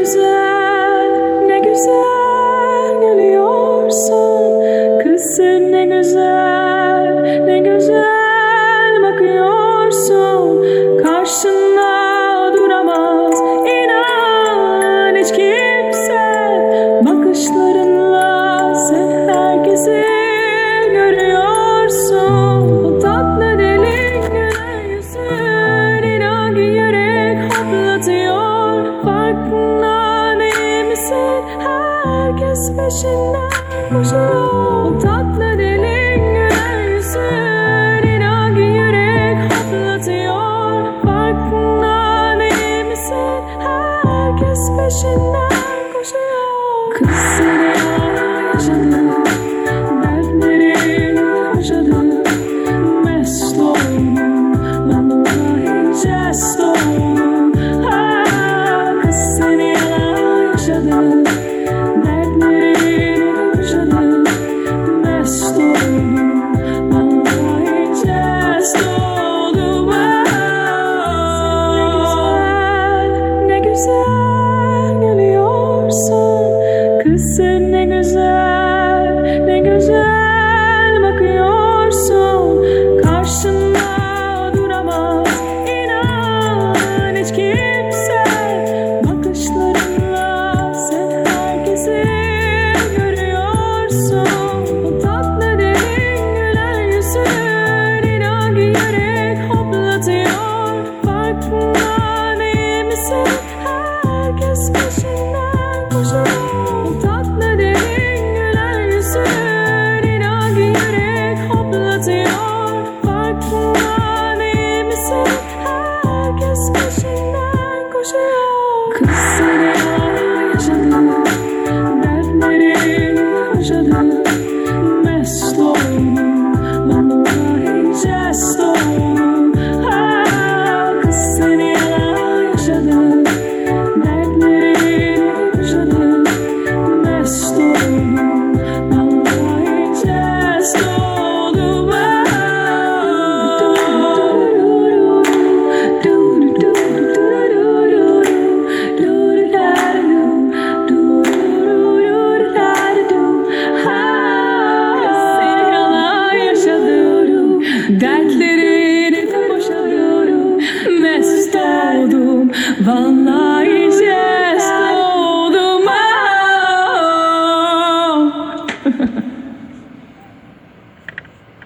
Güzel, ne güzel gülüyorsun. Kız sen ne güzel, ne güzel bakıyorsun. Karşında Herkes peşinden koşuyor. Tatlı deli gülen yüzün inan ki yürek hoplatıyor. Farkında değil misin? Herkes peşinden ne güzel, ne güzel bakıyorsun. Karşında duramaz inan hiç kimse. Bakışlarınla sen herkesi görüyorsun. O tatlı derin yüzün inan yürek hoplatıyor. Farkında Vallah